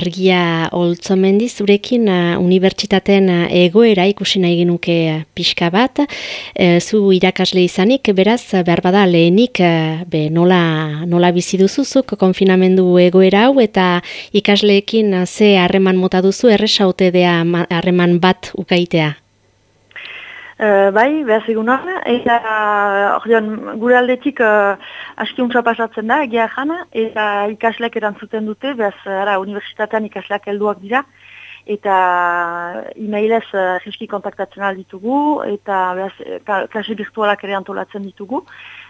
argia oltzomendi zurekin uh, unibertsitateen uh, egoera ikusi nahi genuke uh, pixka bat. Uh, zu irakasle izanik, beraz, behar bada lehenik uh, be, nola, nola bizi duzuzuk konfinamendu egoera hau eta ikasleekin uh, ze harreman mota duzu erresaute dea harreman bat ukaitea. Uh, bai, behaz egun eta ordean, gure aldetik uh, aski pasatzen da, egia jana, eta ikasleak erantzuten dute, behaz, ara, universitatean ikasleak helduak dira, eta e-mailez uh, kontaktatzen alditugu, eta behaz, klase virtualak ere antolatzen ditugu,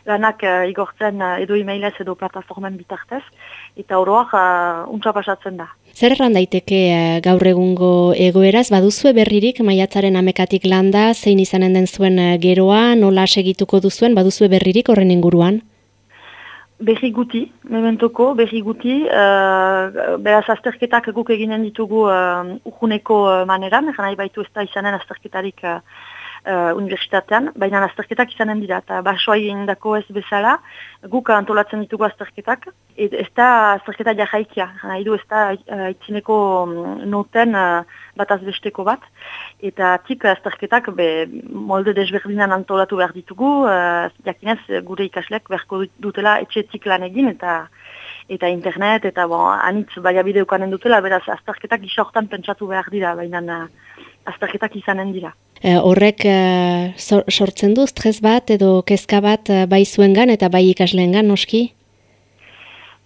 lanak uh, igortzen uh, edo e-mailez edo plataformen bitartez, eta oroak uh, pasatzen da. Zer erran daiteke uh, gaur egungo egoeraz, baduzue berririk maiatzaren amekatik landa, zein izanen den zuen uh, geroa, nola segituko duzuen, baduzue berririk horren inguruan? Berri guti, mementoko, berri guti, uh, beraz azterketak guk eginen ditugu uh, urguneko uh, maneran, nahi baitu ez da izanen azterketarik uh, universitatean, baina azterketak izanen dira, eta basoa egin dako ez bezala, guk antolatzen ditugu azterketak, et, ez da azterketa jahaikia, nahi du ez da uh, itzineko mm, noten uh, bat azbesteko bat, eta tik azterketak be, molde desberdinan antolatu behar ditugu, uh, jakinez gure ikasleak beharko dutela etxetik lan egin, eta eta internet, eta bon, anitz baiabide ukanen dutela, beraz azterketak gisa pentsatu behar dira, baina azterketak izanen dira. E, horrek e, sortzen du stres bat edo kezka bat e, bai zuengan eta bai ikasleengan noski?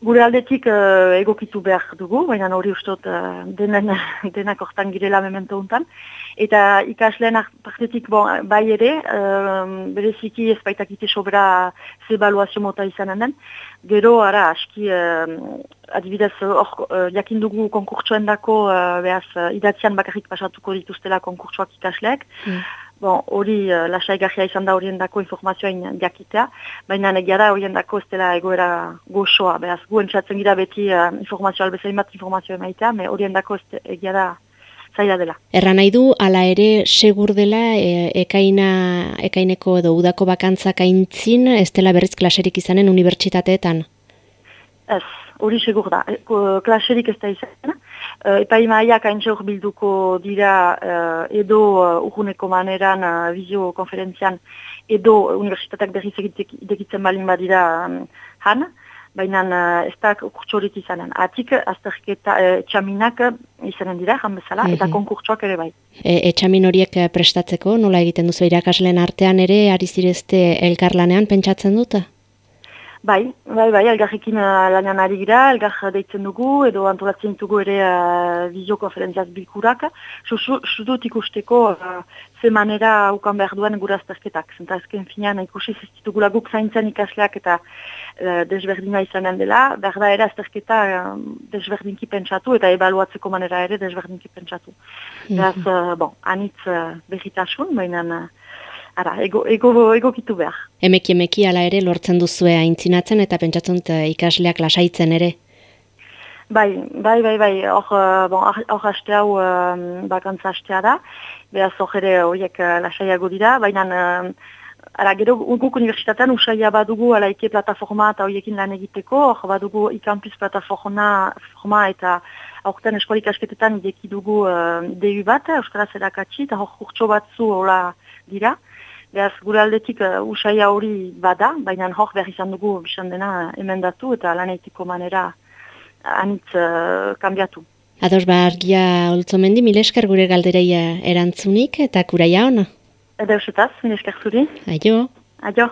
Gure aldetik egokitu behar dugu, baina hori ustot uh, denen, denak hortan girela memento untan. Eta ikasleen partetik bon, bai ere, uh, bereziki ez baitakite sobra zebaluazio mota izanen den. Gero, ara, aski, adibidez, hor, uh, jakin dugu konkurtsoen dako, uh, behaz, uh, idatzean bakarrik pasatuko dituztela konkurtsoak ikasleak. Mm. Bon, hori uh, lasai izan da horien dako informazioa jakitea, baina negia da horien dako ez dela egoera goxoa. Behaz, gu entzatzen gira beti uh, informazioa albezain bat informazioa emaitea, me horien dako ez egia da zaila dela. Erra nahi du, ala ere segur dela e, ekaina, ekaineko edo udako bakantzak aintzin, ez dela berriz klaserik izanen unibertsitateetan? Ez, hori segur da. E, klaserik ez da izan. Uh, Epa imaiak bilduko dira uh, edo uh, urguneko maneran uh, vizio-konferentzian edo universitateak berriz egitzen balin badira um, han, baina uh, ez da kurtsorik izanen. Atik, azterketa etxaminak izanen dira, jan bezala, eta mhm. konkurtsoak ere bai. E, etxamin horiek prestatzeko, nola egiten duzu irakasleen artean ere, ari zirezte elkarlanean pentsatzen dut? Bai, bai, bai, elgarrekin uh, lanean ari gira, elgar deitzen dugu, edo antolatzen dugu ere uh, viziokonferentziaz bilkurak. Sudut ikusteko uh, ze manera ukan behar duen gura azterketak. Zenta ezken finean ikusi zestitugu laguk zaintzen ikasleak eta uh, desberdina izanen dela. Behar da ere azterketa uh, desberdinki pentsatu eta ebaluatzeko manera ere desberdinki pentsatu. Mm -hmm. uh, bon, anitz uh, berritasun, baina ara, ego, ego, ego kitu behar. Emeki emeki ala ere lortzen duzue aintzinatzen eta pentsatzen ikasleak lasaitzen ere? Bai, bai, bai, bai, hor uh, bon, haste hau um, bakantza hastea da, behaz hor ere horiek uh, lasaiago dira, baina ara, gero guk universitatean usaila badugu ala ike plataforma eta horiekin lan egiteko, hor badugu ikampus plataforma forma eta aurten eskolik asketetan ideki dugu uh, DU bat, Euskaraz erakatsi, eta hor kurtso batzu hola dira. Beaz, gure aldetik uh, usaia hori bada, baina hor behar izan dugu bisan dena emendatu eta lanetiko manera anitz uh, kambiatu. Ados ba, argia oltzomendi, mileskar gure galdereia erantzunik eta kuraia ona? Eta eusetaz, mileskar zuri. Aio. Aio.